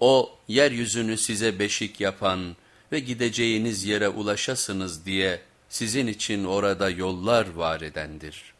O yeryüzünü size beşik yapan ve gideceğiniz yere ulaşasınız diye sizin için orada yollar var edendir.''